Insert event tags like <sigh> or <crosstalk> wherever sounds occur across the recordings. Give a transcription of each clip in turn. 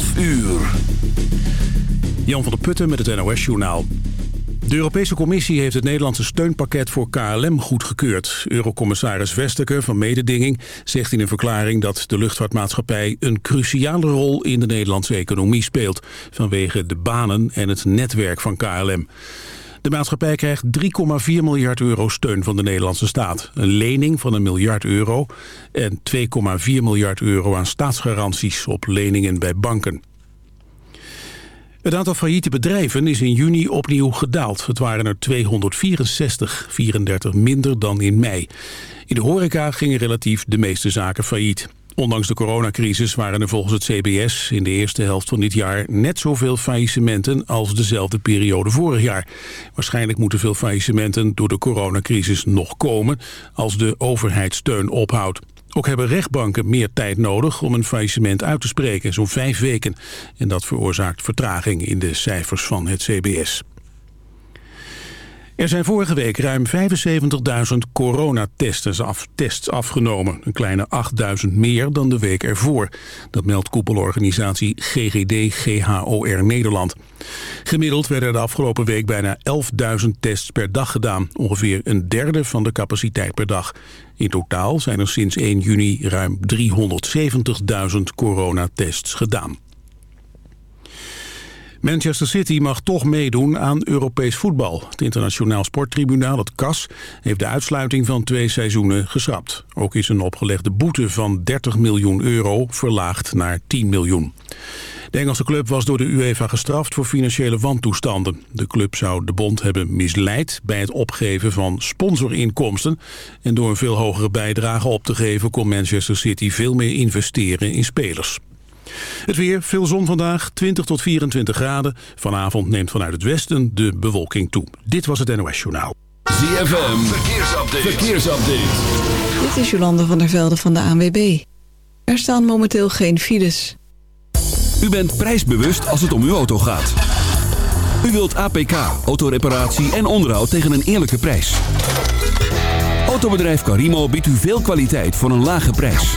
12 uur. Jan van der Putten met het NOS-journaal. De Europese Commissie heeft het Nederlandse steunpakket voor KLM goedgekeurd. Eurocommissaris Vestager van Mededinging zegt in een verklaring dat de luchtvaartmaatschappij een cruciale rol in de Nederlandse economie speelt, vanwege de banen en het netwerk van KLM. De maatschappij krijgt 3,4 miljard euro steun van de Nederlandse staat. Een lening van een miljard euro en 2,4 miljard euro aan staatsgaranties op leningen bij banken. Het aantal failliete bedrijven is in juni opnieuw gedaald. Het waren er 264, 34 minder dan in mei. In de horeca gingen relatief de meeste zaken failliet. Ondanks de coronacrisis waren er volgens het CBS in de eerste helft van dit jaar net zoveel faillissementen als dezelfde periode vorig jaar. Waarschijnlijk moeten veel faillissementen door de coronacrisis nog komen als de overheidssteun ophoudt. Ook hebben rechtbanken meer tijd nodig om een faillissement uit te spreken, zo'n vijf weken. En dat veroorzaakt vertraging in de cijfers van het CBS. Er zijn vorige week ruim 75.000 coronatests af, tests afgenomen. Een kleine 8.000 meer dan de week ervoor. Dat meldt koepelorganisatie GGD-GHOR Nederland. Gemiddeld werden er de afgelopen week bijna 11.000 tests per dag gedaan. Ongeveer een derde van de capaciteit per dag. In totaal zijn er sinds 1 juni ruim 370.000 coronatests gedaan. Manchester City mag toch meedoen aan Europees voetbal. Het internationaal sporttribunaal, het CAS, heeft de uitsluiting van twee seizoenen geschrapt. Ook is een opgelegde boete van 30 miljoen euro verlaagd naar 10 miljoen. De Engelse club was door de UEFA gestraft voor financiële wantoestanden. De club zou de bond hebben misleid bij het opgeven van sponsorinkomsten. En door een veel hogere bijdrage op te geven kon Manchester City veel meer investeren in spelers. Het weer, veel zon vandaag, 20 tot 24 graden. Vanavond neemt vanuit het westen de bewolking toe. Dit was het NOS Journaal. ZFM, verkeersupdate. verkeersupdate. Dit is Jolande van der Velde van de ANWB. Er staan momenteel geen files. U bent prijsbewust als het om uw auto gaat. U wilt APK, autoreparatie en onderhoud tegen een eerlijke prijs. Autobedrijf Carimo biedt u veel kwaliteit voor een lage prijs.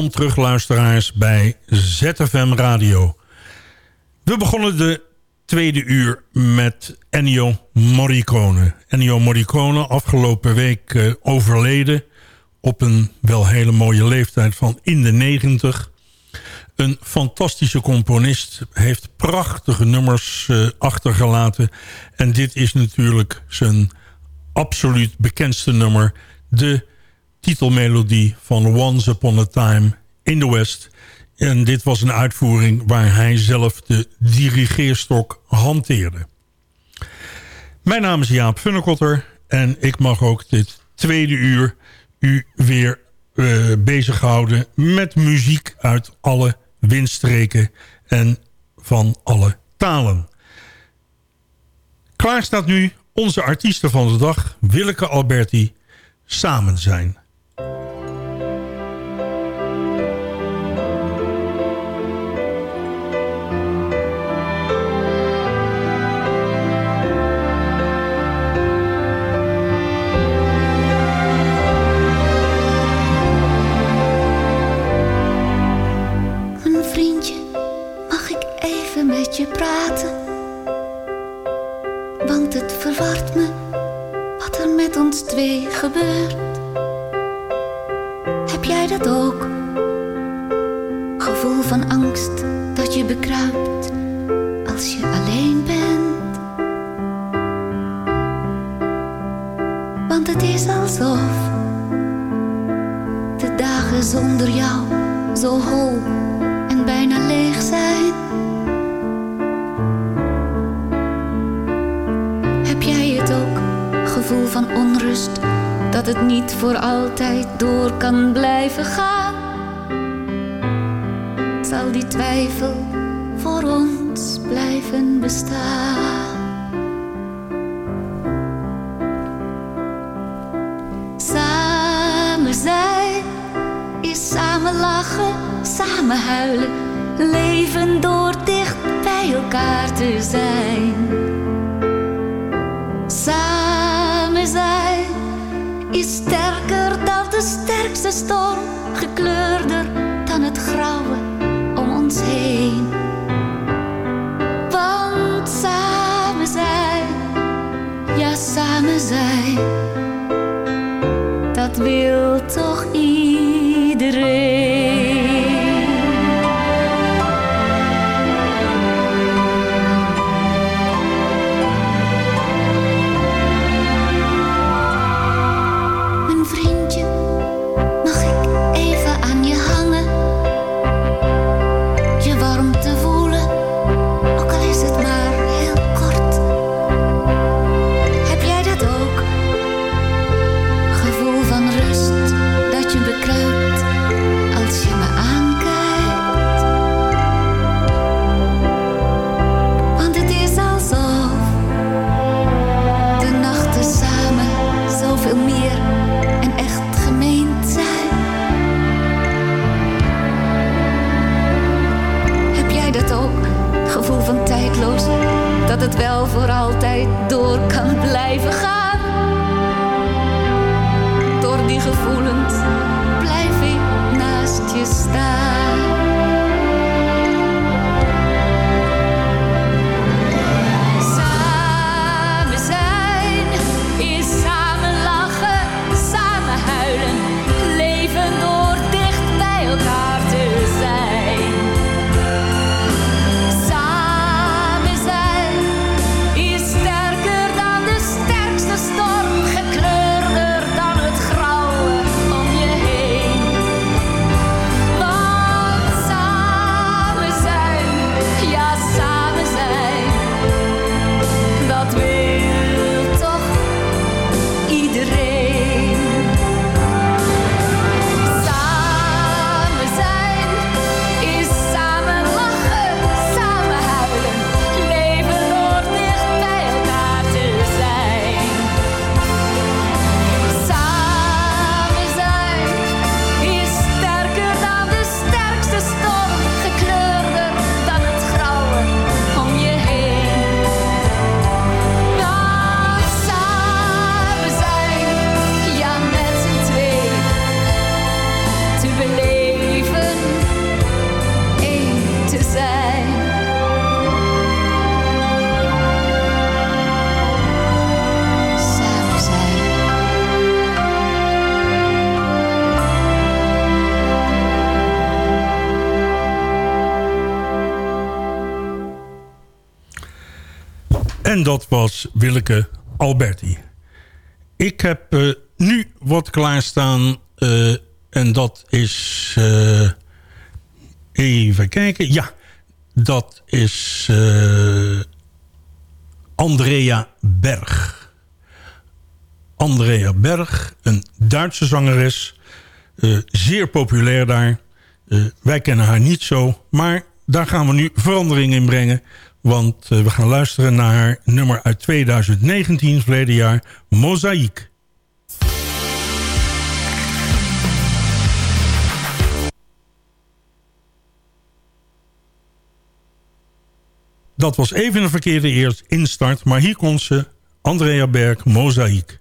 Welkom terug luisteraars bij ZFM Radio. We begonnen de tweede uur met Ennio Morricone. Ennio Morricone afgelopen week uh, overleden op een wel hele mooie leeftijd van in de negentig. Een fantastische componist, heeft prachtige nummers uh, achtergelaten. En dit is natuurlijk zijn absoluut bekendste nummer. De titelmelodie van Once Upon a Time in the West. En dit was een uitvoering waar hij zelf de dirigeerstok hanteerde. Mijn naam is Jaap Funnekotter en ik mag ook dit tweede uur u weer uh, bezighouden met muziek uit alle windstreken en van alle talen. Klaar staat nu onze artiesten van de dag, Willeke Alberti, samen zijn. En dat was Willeke Alberti. Ik heb eh, nu wat klaarstaan. eh, en dat is... eh, even kijken. Ja, dat is Andrea Berg. Andrea Berg, een Duitse zangeres. zeer populair daar. Wij kennen haar niet zo. Maar daar gaan we nu verandering in brengen. Want eh, we gaan luisteren naar nummer uit 2019, verleden jaar, Mozaïek. Dat was even een verkeerde eerst instart, maar hier komt ze, Andrea Berg, Mozaïek.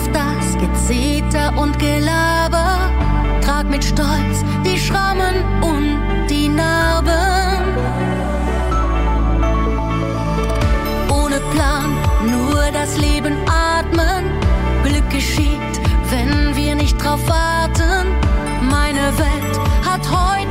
Auf das Gezeter und Gelaber. Trag mit Stolz die Schrammen und die Narben. Ohne Plan, nur das Leben atmen. Glück geschieht, wenn wir nicht drauf warten. Meine Welt hat heute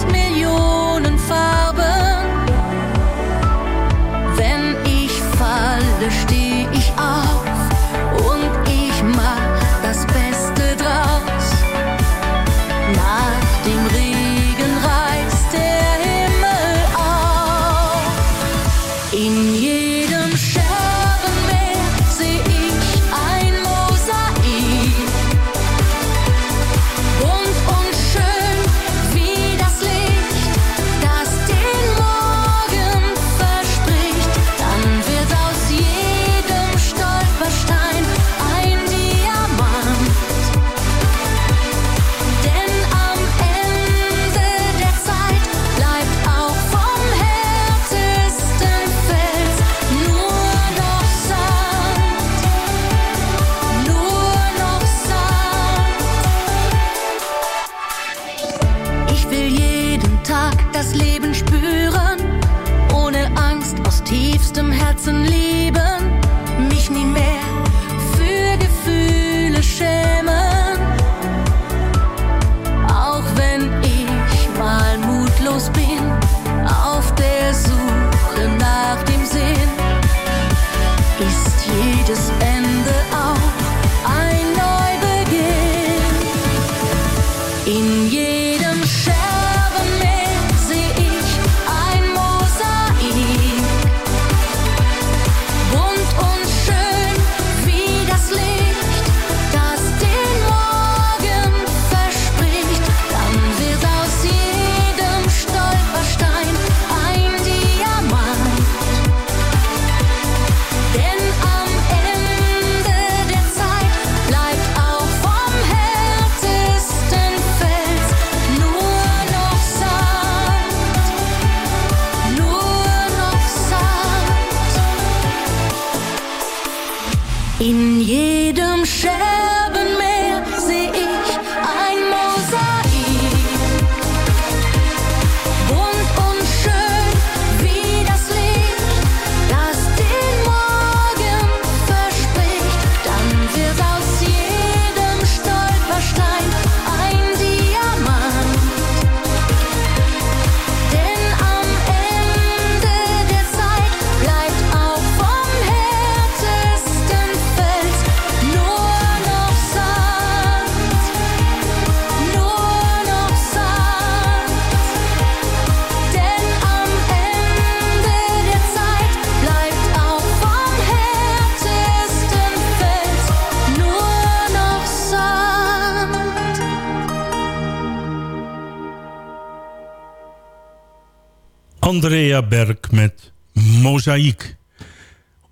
Andrea Berg met Mozaïek.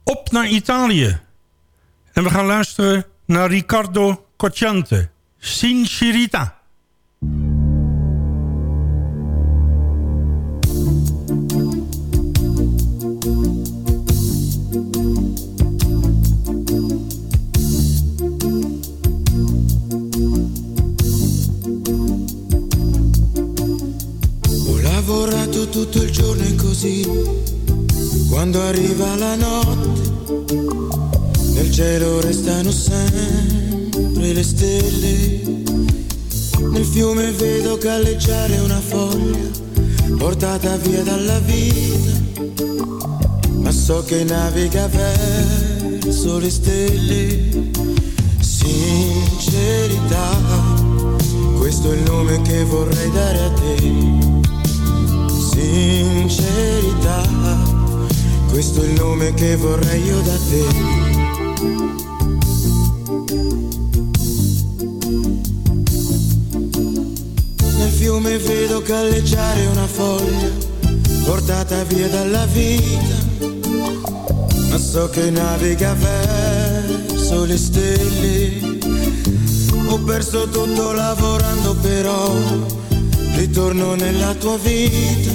Op naar Italië. En we gaan luisteren naar Riccardo Cocciante. Sincerita. Tutto il giorno e così, quando arriva la notte, nel cielo restano sempre le stelle. Nel fiume vedo galleggiare una foglia portata via dalla vita. Ma so che naviga verso le stelle. Sincerità, questo è il nome che vorrei dare a te. Sincerità, questo è il nome che vorrei io da te. Nel fiume vedo galleggiare una foglia portata via dalla vita, ma so che naviga verso le stelle. Ho perso tutto lavorando però, ritorno nella tua vita.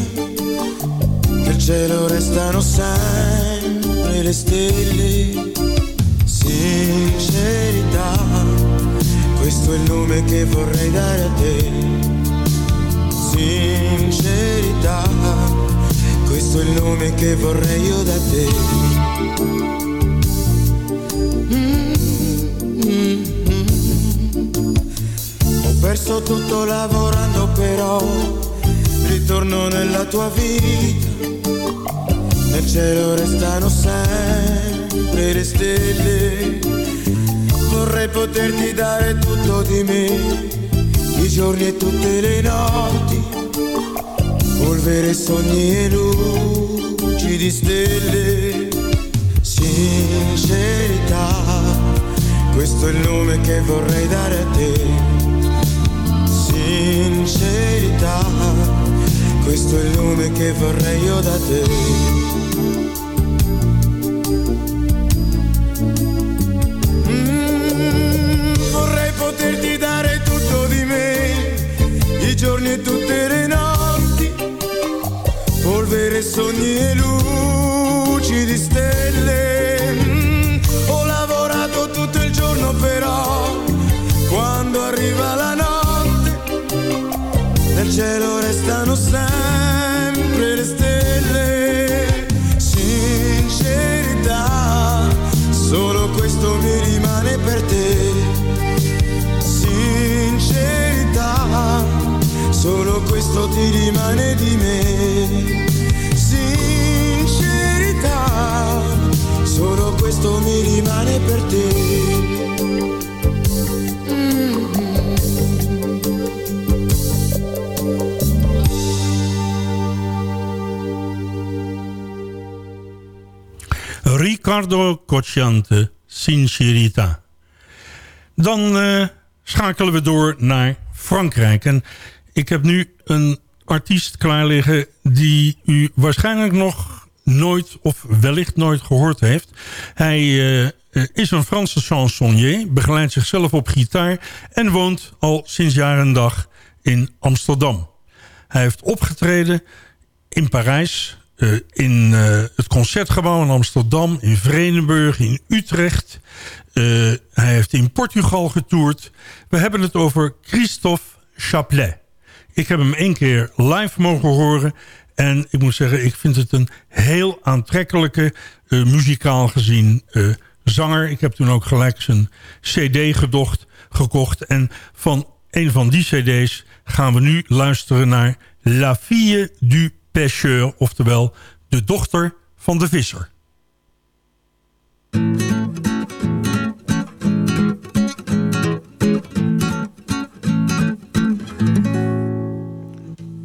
Nel cielo restano sempre le stelle. Sincerità, questo è il nome che vorrei dare a te. Sincerità, questo è il nome che vorrei io da te. Mm, perso tutto lavorando però, ritorno nella tua vita. Nel cielo restano sempre le stelle. Vorrei poterti dare tutto di me, i giorni e tutte le notti, polvere, sogni e luci di stelle. Sincerità, questo è il nome che vorrei dare a te. Sincerità, questo è il nome che vorrei io da te. Mm, vorrei poterti dare tutto di me, i giorni e tutte le notti, polvere, sogni e luci di stelle. Cielo restano sempre le stelle. Sincerità, solo questo mi rimane per te. Sincerità, solo questo ti rimane di me. Sincerità, solo questo mi rimane per te. Ricardo Cocciante, Sincerita. Dan eh, schakelen we door naar Frankrijk. En ik heb nu een artiest klaar liggen die u waarschijnlijk nog nooit of wellicht nooit gehoord heeft. Hij eh, eh, is een Franse chansonnier, begeleidt zichzelf op gitaar en woont al sinds jaar en dag in Amsterdam. Hij heeft opgetreden in Parijs, in eh, het Concertgebouw in Amsterdam, in Vredenburg, in Utrecht. Eh, hij heeft in Portugal getoerd. We hebben het over Christophe Chaplet. Ik heb hem één keer live mogen horen. En ik moet zeggen, ik vind het een heel aantrekkelijke, eh, muzikaal gezien, eh, zanger. Ik heb toen ook gelijk zijn cd gedocht, gekocht. En van een van die cd's gaan we nu luisteren naar La Fille du Pêcheur. Oftewel, de dochter van de visser.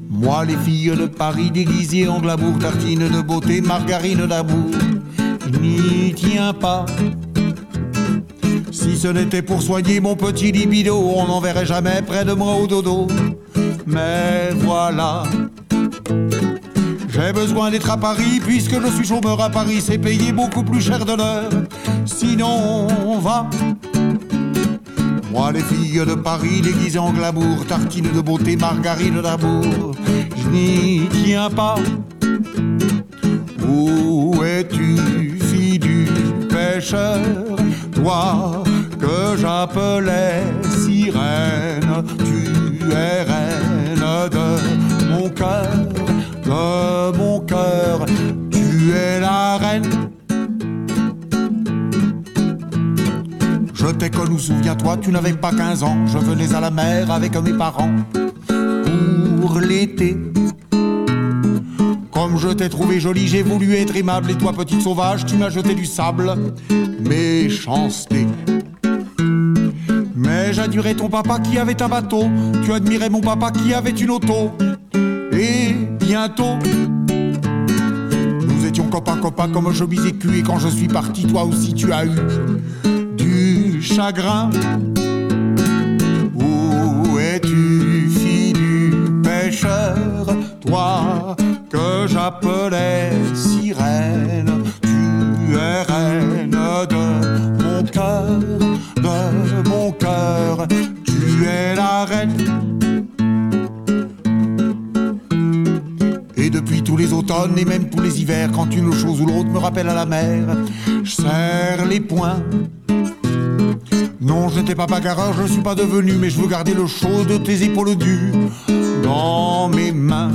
Moi, les filles de Paris déguisées en glamour, tartines de beauté, margarine d'amour, n'y tiens pas. Si ce n'était pour soigner mon petit libido, on n'en verrait jamais près de moi au dodo. Mais voilà, j'ai besoin d'être à Paris, puisque je suis chômeur à Paris, c'est payer beaucoup plus cher de l'heure. Sinon, on va. Moi, les filles de Paris déguisées en glamour, tartines de beauté, margarine d'amour, je n'y tiens pas. Où es-tu, fille du pêcheur, toi que j'appelais sirène, tu es reine de mon cœur, de mon cœur, tu es la reine Je t'ai connu, souviens-toi, tu n'avais pas 15 ans. Je venais à la mer avec mes parents pour l'été. Comme je t'ai trouvé jolie, j'ai voulu être aimable. Et toi, petite sauvage, tu m'as jeté du sable. Méchanceté. Mais j'admirais ton papa qui avait un bateau. Tu admirais mon papa qui avait une auto. Bientôt, nous étions copains, copains comme je et cul. Et quand je suis parti, toi aussi tu as eu du chagrin. Où es-tu, fille du pêcheur, toi que j'appelais sirène? Tu es reine de mon cœur, de mon cœur, tu es la reine. Depuis tous les automnes et même tous les hivers, quand une chose ou l'autre me rappelle à la mer, je serre les poings. Non, je n'étais pas bagarreur, je ne suis pas devenu, mais je veux garder le chaud de tes épaules dues dans mes mains.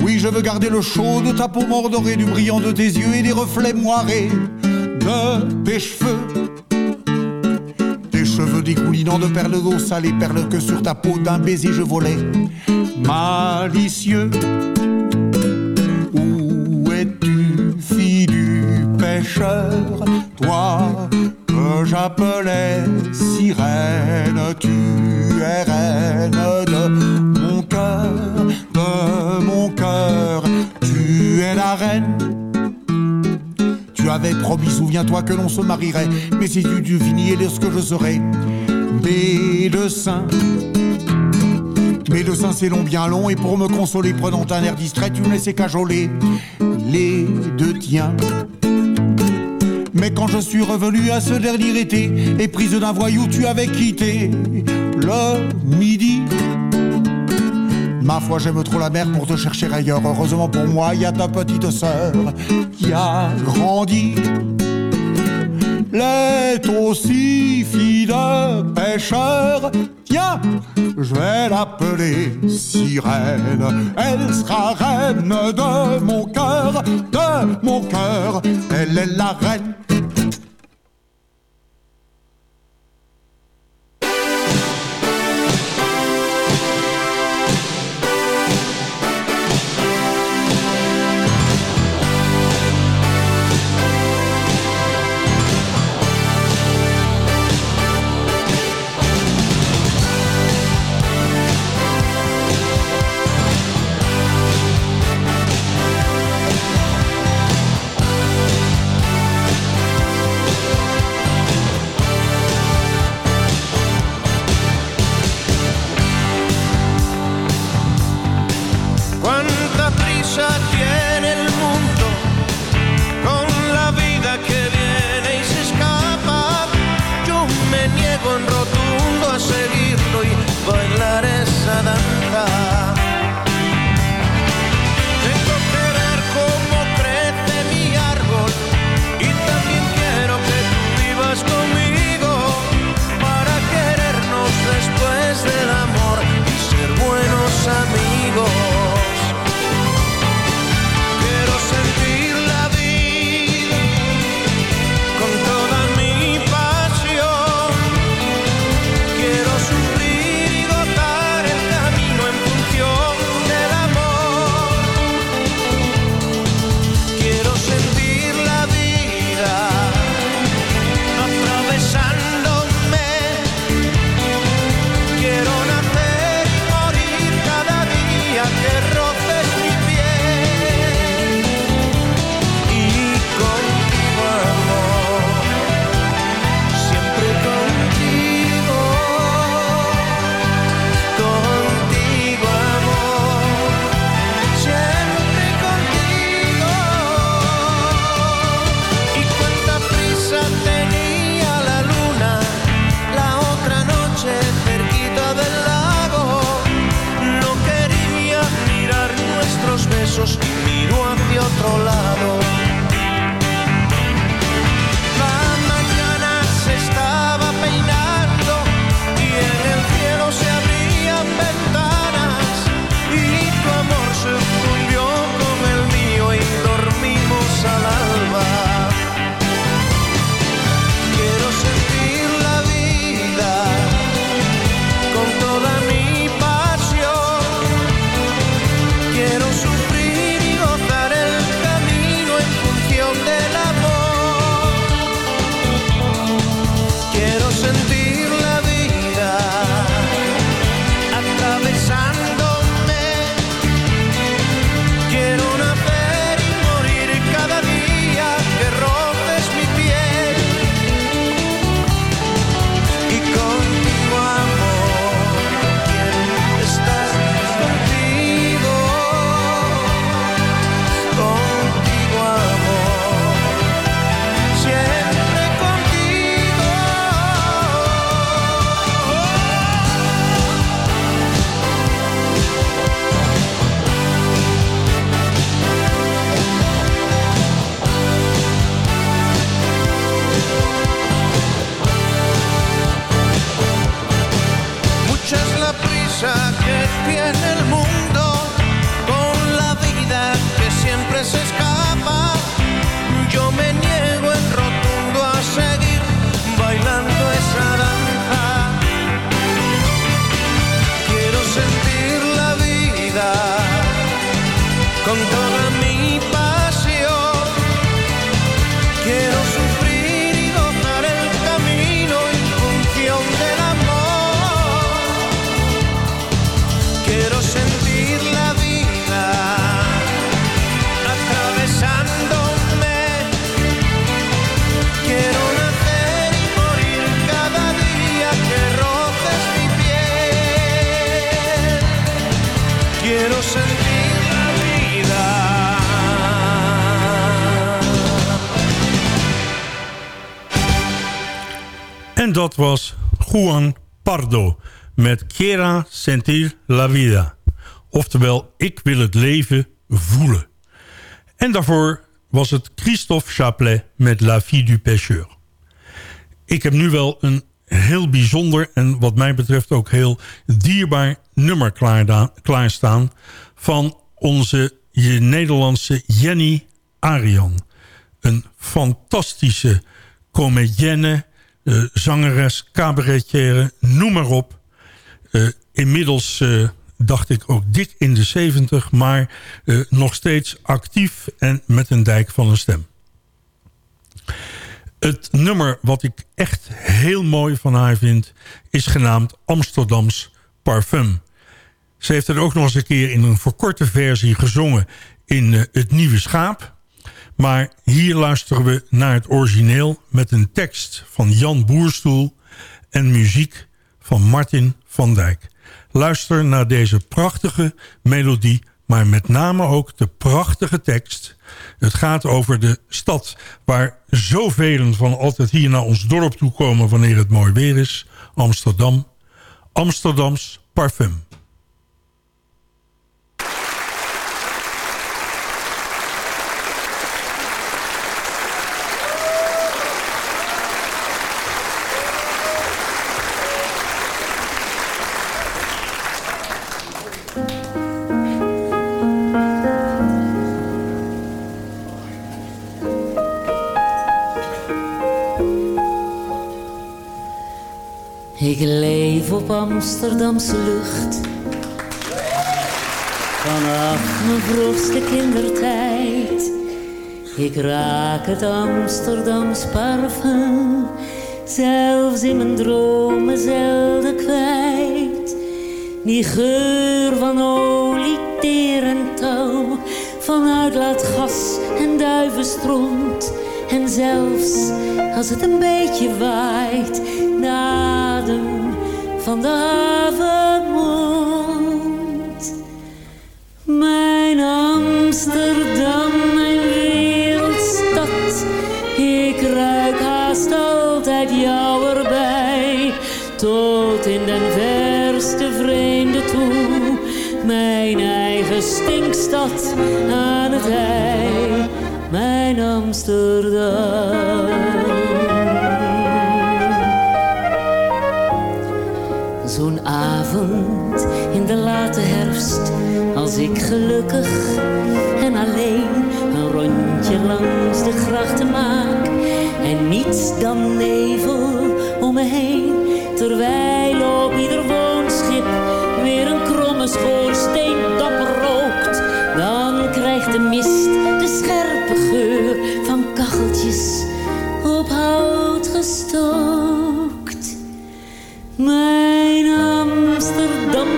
Oui, je veux garder le chaud de ta peau mordorée, du brillant de tes yeux et des reflets moirés de tes cheveux. Tes cheveux dégoulinant de perles d'eau salée, perles que sur ta peau d'un baiser je volais. Malicieux, où es-tu, fille du pêcheur, toi que j'appelais sirène, tu es reine de mon cœur, de mon cœur, tu es la reine. Tu avais promis, souviens-toi, que l'on se marierait, mais si tu deviniez ce que je serais, médecin. Médecin, c'est long, bien long, et pour me consoler, prenant un air distrait, tu me laissais cajoler les deux tiens. Mais quand je suis revenu à ce dernier été, et prise d'un voyou, tu avais quitté le midi. Ma foi, j'aime trop la mer pour te chercher ailleurs. Heureusement pour moi, il y a ta petite sœur qui a grandi. L'est aussi fille pêcheur. Tiens, je vais l'appeler sirène. Elle sera reine de mon cœur, de mon cœur. Elle est la reine. y miro hacia otro lado. Dat was Juan Pardo met Quiera sentir la vida. Oftewel, ik wil het leven voelen. En daarvoor was het Christophe Chaplet met La Vie du Pêcheur. Ik heb nu wel een heel bijzonder en wat mij betreft ook heel dierbaar nummer klaarstaan... van onze Nederlandse Jenny Arian. Een fantastische comedienne, uh, zangeres, cabaretière, noem maar op. Uh, inmiddels uh, dacht ik ook dik in de 70, maar nog steeds actief en met een dijk van een stem. Het nummer wat ik echt heel mooi van haar vind... is genaamd Amsterdams Parfum. Ze heeft het ook nog eens een keer in een verkorte versie gezongen... in Het Nieuwe Schaap. Maar hier luisteren we naar het origineel... met een tekst van Jan Boerstoel... en muziek van Martin van Dijk. Luister naar deze prachtige melodie... maar met name ook de prachtige tekst... Het gaat over de stad waar zoveel van altijd hier naar ons dorp toe komen wanneer het mooi weer is. Amsterdam. Amsterdams parfum. Amsterdamse lucht. Vanaf mijn vroegste kindertijd. Ik raak het Amsterdams parfum. Zelfs in mijn dromen zelden kwijt. Die geur van olie, teer en touw. Van uitlaatgas en duivenstront. En zelfs als het een beetje waait de adem van de avondmond. Mijn Amsterdam, mijn wereldstad, ik ruik haast altijd jou erbij, tot in den verste vreemde toe. Mijn eigen stinkstad aan het ei, mijn Amsterdam. Gelukkig en alleen een rondje langs de grachten maak. En niets dan nevel om me heen, terwijl op ieder woonschip weer een kromme schoorsteen dapper rookt. Dan krijgt de mist de scherpe geur van kacheltjes op hout gestookt. Mijn Amsterdam,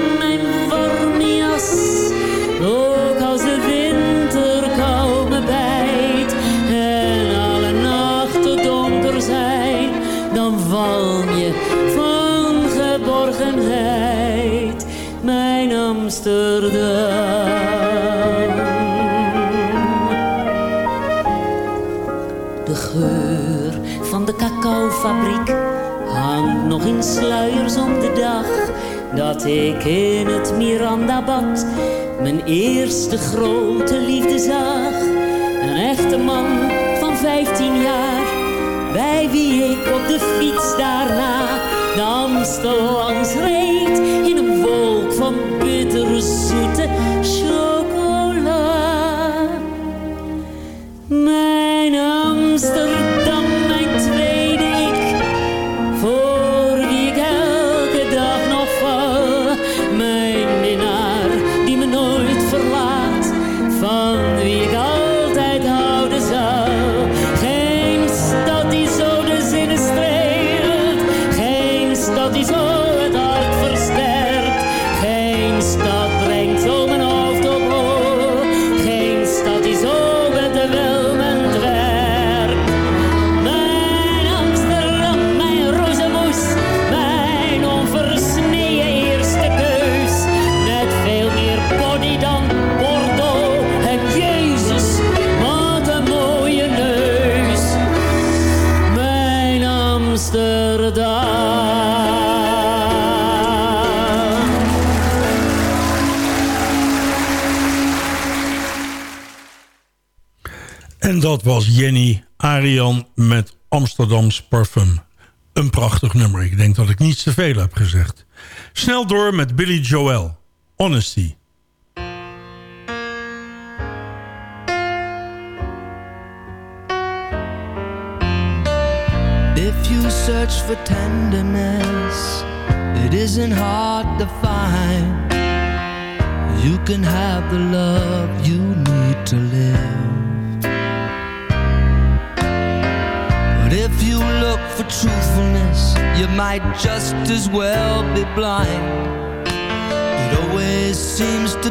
cacaofabriek hangt nog in sluiers om de dag dat ik in het Mirandabad mijn eerste grote liefde zag. Een echte man van 15 jaar, bij wie ik op de fiets daarna de Amstel langs reed in een wolk van bittere zoete En dat was Jenny Arian met Amsterdams Parfum. Een prachtig nummer. Ik denk dat ik niets te veel heb gezegd. Snel door met Billy Joel. Honesty. If you search for tenderness, it isn't hard to find. You can have the love you need to live. But if you look for truthfulness, you might just as well be blind. It always seems to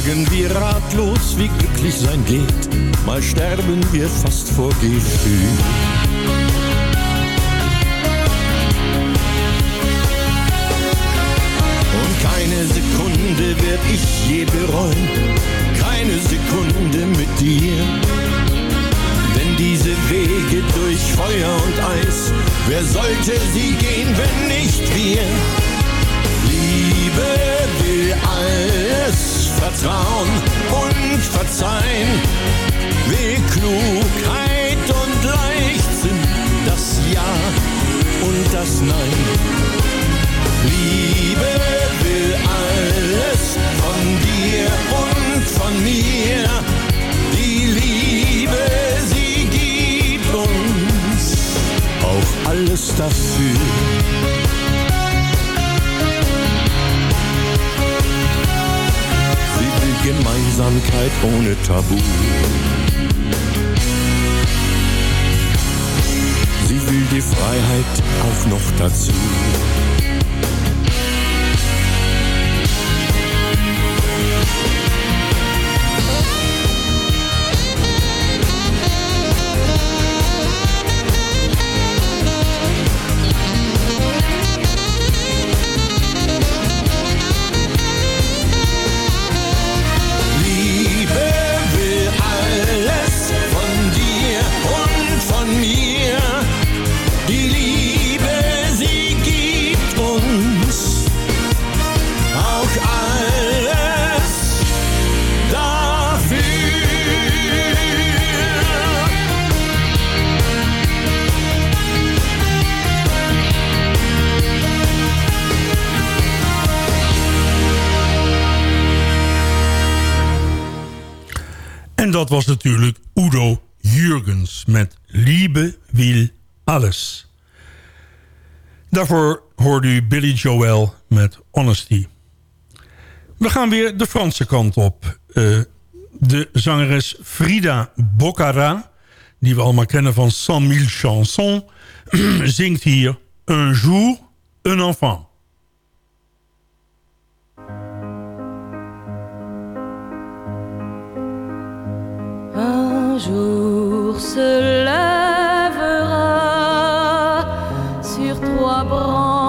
Fragen wir ratlos, wie glücklich sein geht, mal sterben wir fast vor Gefühl. Und keine Sekunde werd ich je bereuen, keine Sekunde mit dir. Denn diese Wege durch Feuer und Eis, wer sollte sie gehen, wenn nicht wir? Liebe will alles vertrauen und verzeihen, will Klugheit und Leichtsinn, das Ja und das Nein. Liebe will alles von dir und von mir. Die Liebe, sie gibt uns auch alles dafür. Gemeinsamkeit ohne Tabu. Sie will die Freiheit auch noch dazu. En dat was natuurlijk Udo Jurgens met Liebe wil alles. Daarvoor hoorde u Billy Joel met Honesty. We gaan weer de Franse kant op. Eh, de zangeres Frida Boccara, die we allemaal kennen van Cent Mille Chansons... <clears throat> zingt hier Un jour, un enfant. Jour se lèvera sur trois branches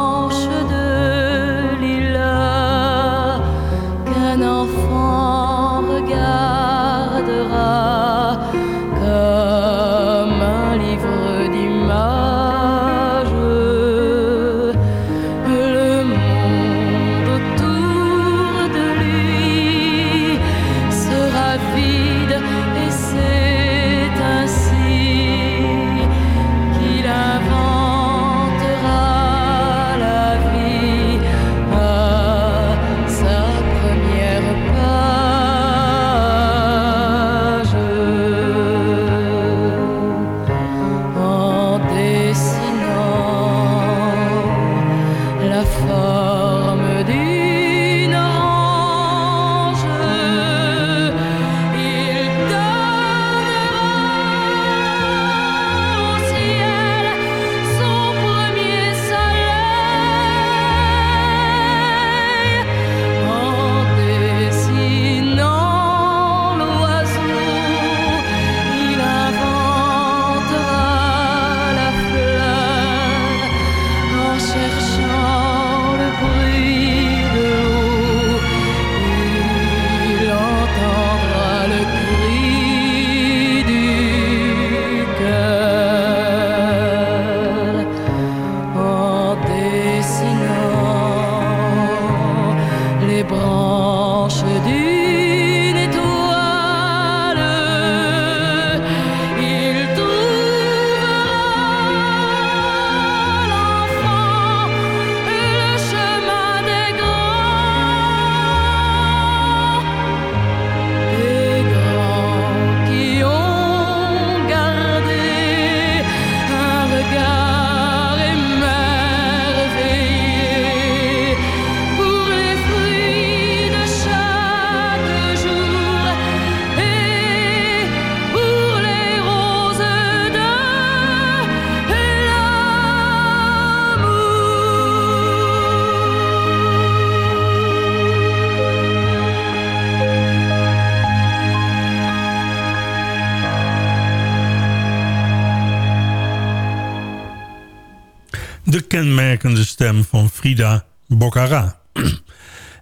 Boccara. <clears throat>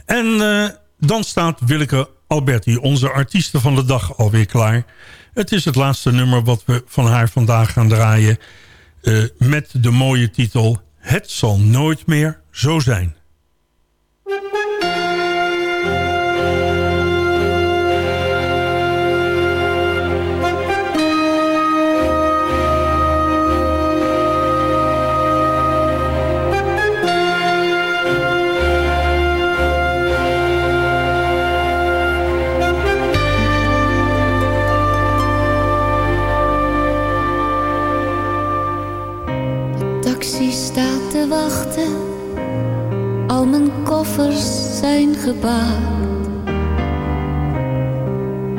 en eh, dan staat Willeke Alberti, onze artiesten van de dag, alweer klaar. Het is het laatste nummer wat we van haar vandaag gaan draaien... Uh, met de mooie titel Het zal nooit meer zo zijn.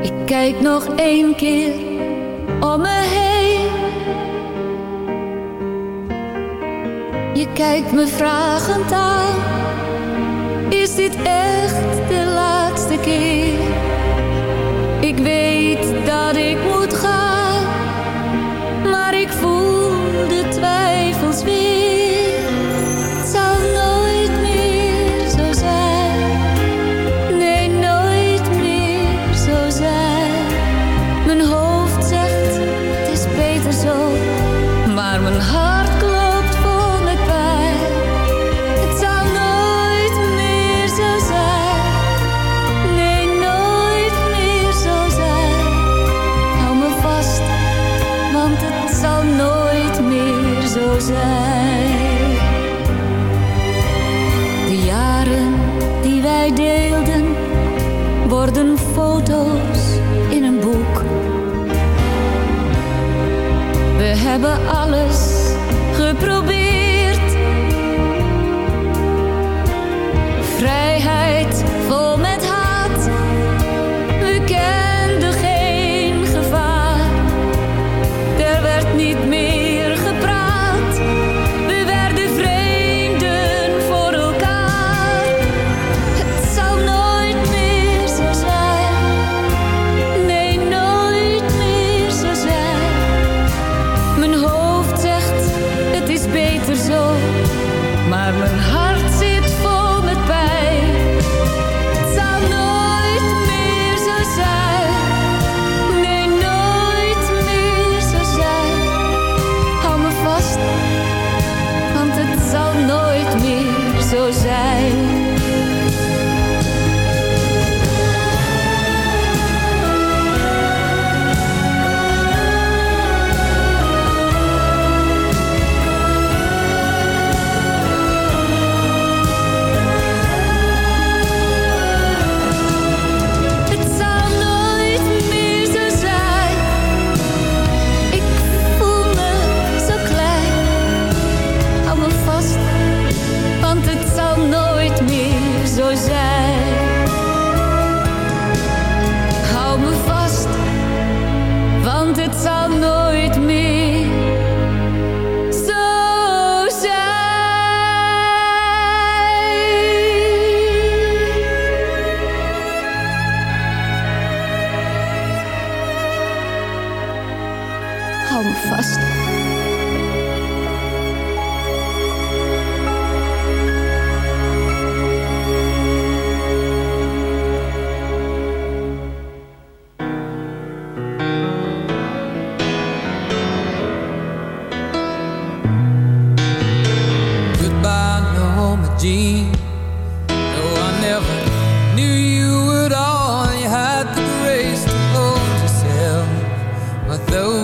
Ik kijk nog één keer om me heen. Je kijkt me vragend aan. Is dit echt de laatste keer? Ik weet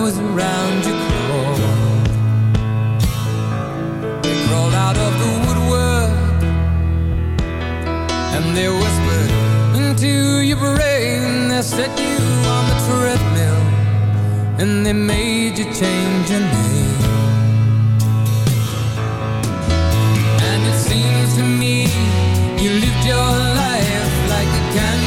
was around you crawled. They crawled out of the woodwork. And they whispered into your brain. They set you on the treadmill. And they made you change your name. And it seems to me You lived your life like a candle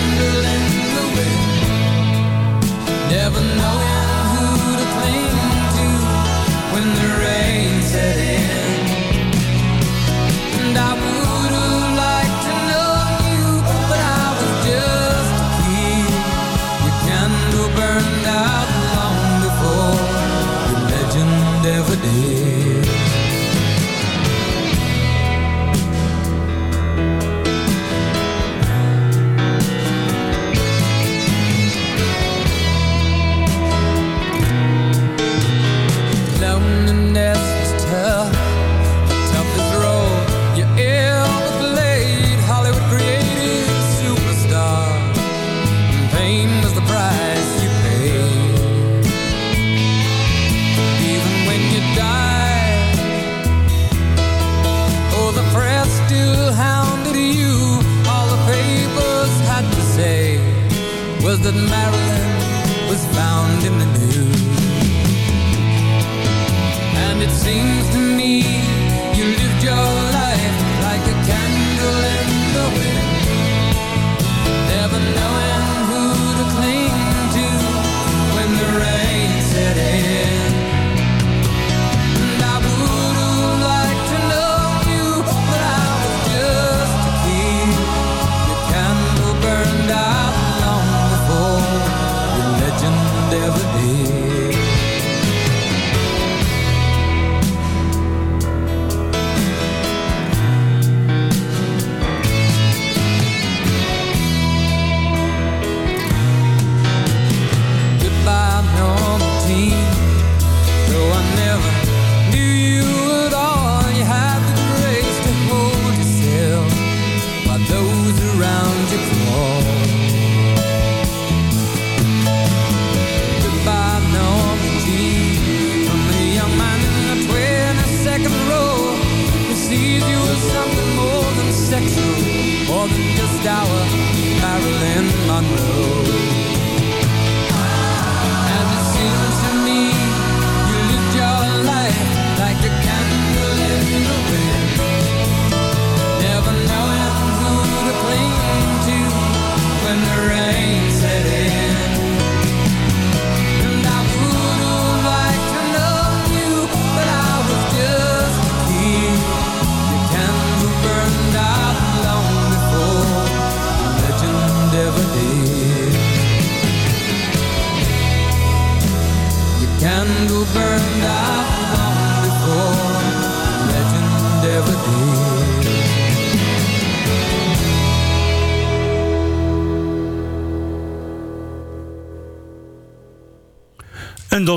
day.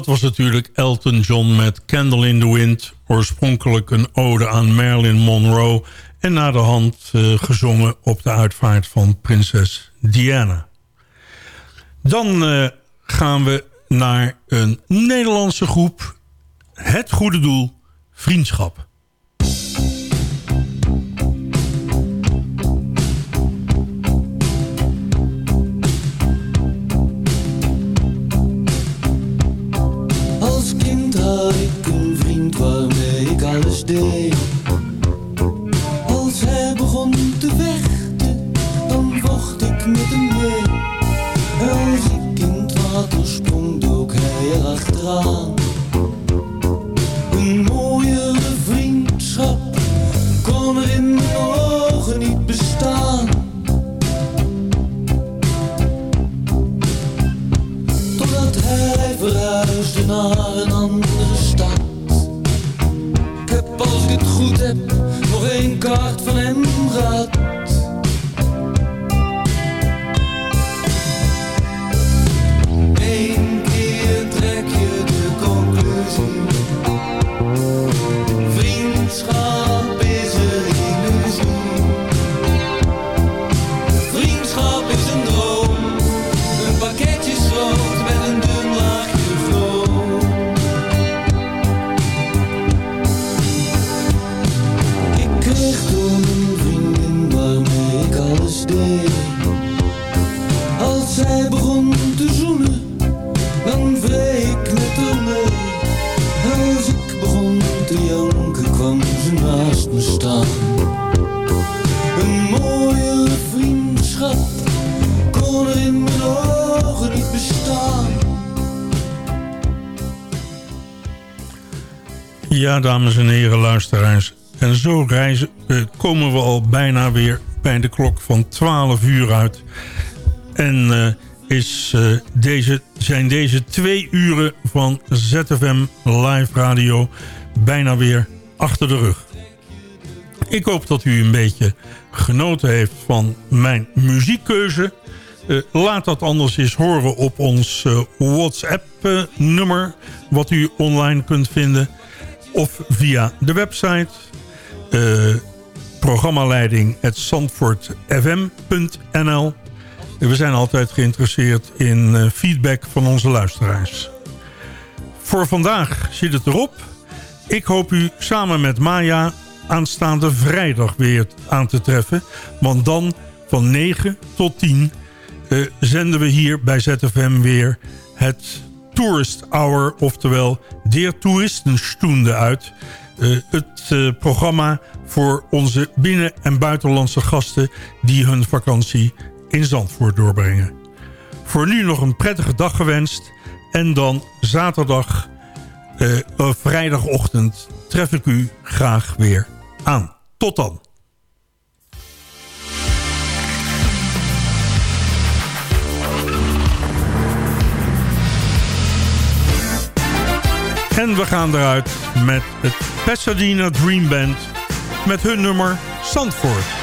dat was natuurlijk Elton John met Candle in the Wind. Oorspronkelijk een ode aan Marilyn Monroe. En na de hand eh, gezongen op de uitvaart van prinses Diana. Dan eh, gaan we naar een Nederlandse groep. Het goede doel, vriendschap. Nacht dran. Ja, dames en heren luisteraars. En zo reizen, eh, komen we al bijna weer bij de klok van 12 uur uit. En eh, is, eh, deze, zijn deze twee uren van ZFM Live Radio bijna weer achter de rug. Ik hoop dat u een beetje genoten heeft van mijn muziekkeuze. Laat dat anders eens horen op ons WhatsApp-nummer... wat u online kunt vinden. Of via de website. zandvoortfm.nl We zijn altijd geïnteresseerd in eh, feedback van onze luisteraars. Voor vandaag zit het erop. Ik hoop u samen met Maya aanstaande vrijdag weer aan te treffen. Want dan van 9 tot 10 eh, zenden we hier bij ZFM weer het Tourist Hour, oftewel Der Toeristenstunde uit. Eh, het eh, programma voor onze binnen- en buitenlandse gasten die hun vakantie in Zandvoort doorbrengen. Voor nu nog een prettige dag gewenst. En dan zaterdag, eh, vrijdagochtend, tref ik u graag weer aan. Tot dan. En we gaan eruit met het Pasadena Dream Band met hun nummer Zandvoort.